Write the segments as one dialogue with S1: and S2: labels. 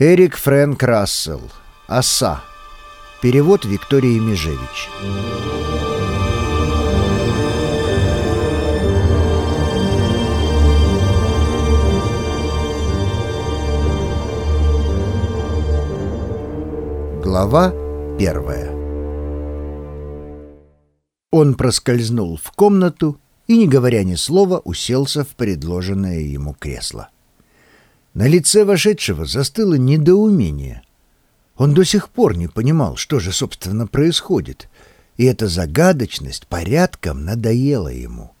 S1: Эрик Фрэнк Рассел. «Оса». Перевод Виктории Межевич. Глава первая Он проскользнул в комнату и, не говоря ни слова, уселся в предложенное ему кресло. На лице вошедшего застыло недоумение. Он до сих пор не понимал, что же, собственно, происходит, и эта загадочность порядком надоела ему.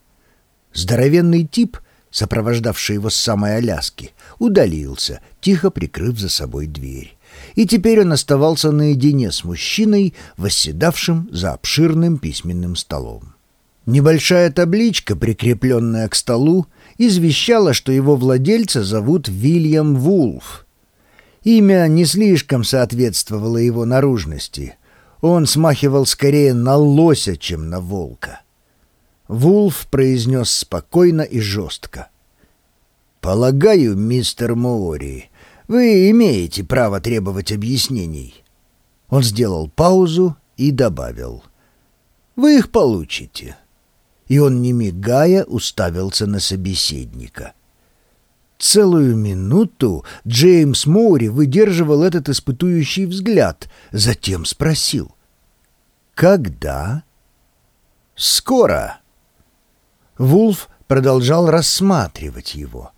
S1: Здоровенный тип, сопровождавший его с самой Аляски, удалился, тихо прикрыв за собой дверь. И теперь он оставался наедине с мужчиной, восседавшим за обширным письменным столом. Небольшая табличка, прикрепленная к столу, извещала, что его владельца зовут Вильям Вулф. Имя не слишком соответствовало его наружности. Он смахивал скорее на лося, чем на волка. Вулф произнес спокойно и жестко. «Полагаю, мистер Моори, вы имеете право требовать объяснений». Он сделал паузу и добавил. «Вы их получите» и он, не мигая, уставился на собеседника. Целую минуту Джеймс Моури выдерживал этот испытующий взгляд, затем спросил. «Когда?» «Скоро». Вулф продолжал рассматривать его.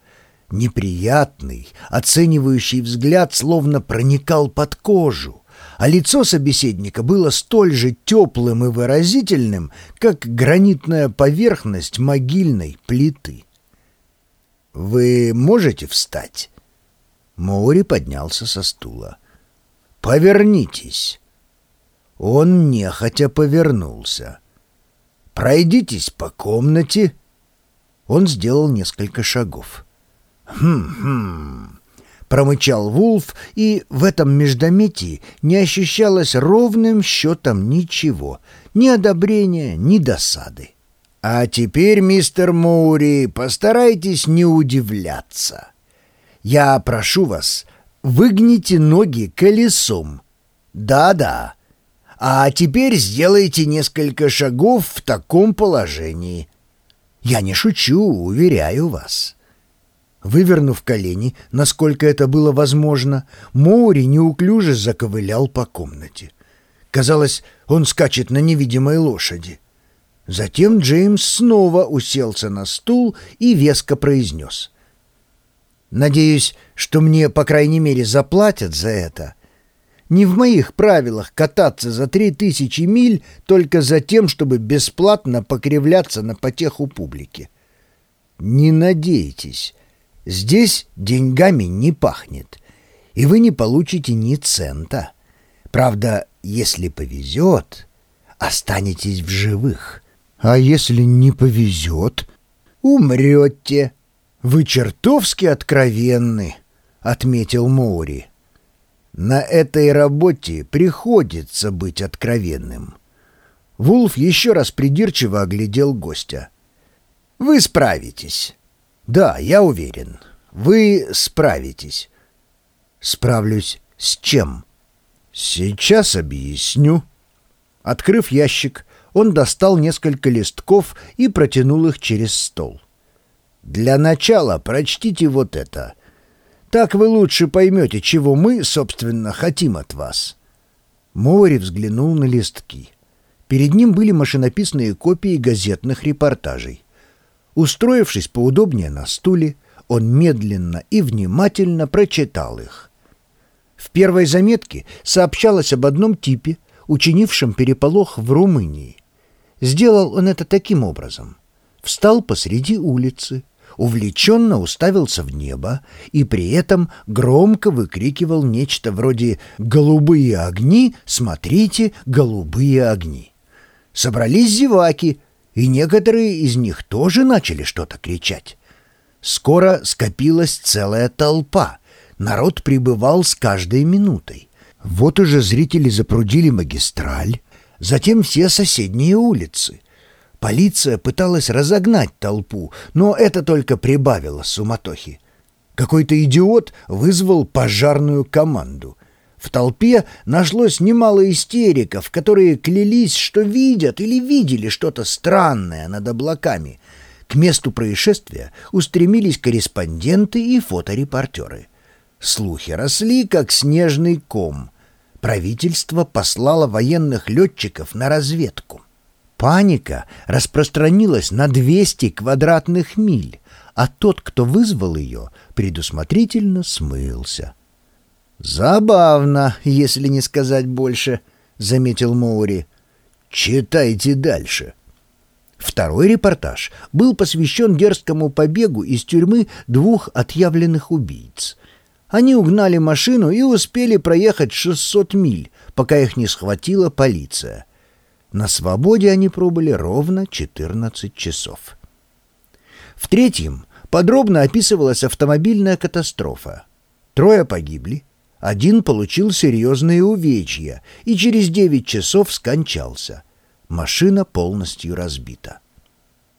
S1: Неприятный, оценивающий взгляд словно проникал под кожу а лицо собеседника было столь же теплым и выразительным, как гранитная поверхность могильной плиты. «Вы можете встать?» Моури поднялся со стула. «Повернитесь». Он нехотя повернулся. «Пройдитесь по комнате». Он сделал несколько шагов. «Хм-хм...» промычал Вулф, и в этом междометии не ощущалось ровным счетом ничего, ни одобрения, ни досады. «А теперь, мистер Моури, постарайтесь не удивляться. Я прошу вас, выгните ноги колесом. Да-да. А теперь сделайте несколько шагов в таком положении. Я не шучу, уверяю вас». Вывернув колени, насколько это было возможно, Моури неуклюже заковылял по комнате. Казалось, он скачет на невидимой лошади. Затем Джеймс снова уселся на стул и веско произнес. «Надеюсь, что мне, по крайней мере, заплатят за это. Не в моих правилах кататься за три тысячи миль только за тем, чтобы бесплатно покривляться на потеху публики. Не надейтесь». Здесь деньгами не пахнет, и вы не получите ни цента. Правда, если повезет, останетесь в живых. А если не повезет, умрете. Вы чертовски откровенны, — отметил Моури. На этой работе приходится быть откровенным. Вулф еще раз придирчиво оглядел гостя. «Вы справитесь. Да, я уверен. Вы справитесь. Справлюсь с чем? Сейчас объясню. Открыв ящик, он достал несколько листков и протянул их через стол. Для начала прочтите вот это. Так вы лучше поймете, чего мы, собственно, хотим от вас. Мори взглянул на листки. Перед ним были машинописные копии газетных репортажей. Устроившись поудобнее на стуле, он медленно и внимательно прочитал их. В первой заметке сообщалось об одном типе, учинившем переполох в Румынии. Сделал он это таким образом. Встал посреди улицы, увлеченно уставился в небо и при этом громко выкрикивал нечто вроде «Голубые огни! Смотрите, голубые огни!». Собрались зеваки — и некоторые из них тоже начали что-то кричать. Скоро скопилась целая толпа. Народ прибывал с каждой минутой. Вот уже зрители запрудили магистраль, затем все соседние улицы. Полиция пыталась разогнать толпу, но это только прибавило суматохи. Какой-то идиот вызвал пожарную команду. В толпе нашлось немало истериков, которые клялись, что видят или видели что-то странное над облаками. К месту происшествия устремились корреспонденты и фоторепортеры. Слухи росли, как снежный ком. Правительство послало военных летчиков на разведку. Паника распространилась на 200 квадратных миль, а тот, кто вызвал ее, предусмотрительно смылся. «Забавно, если не сказать больше», — заметил Моури. «Читайте дальше». Второй репортаж был посвящен дерзкому побегу из тюрьмы двух отъявленных убийц. Они угнали машину и успели проехать 600 миль, пока их не схватила полиция. На свободе они пробыли ровно 14 часов. В третьем подробно описывалась автомобильная катастрофа. Трое погибли, один получил серьезные увечья и через 9 часов скончался. Машина полностью разбита.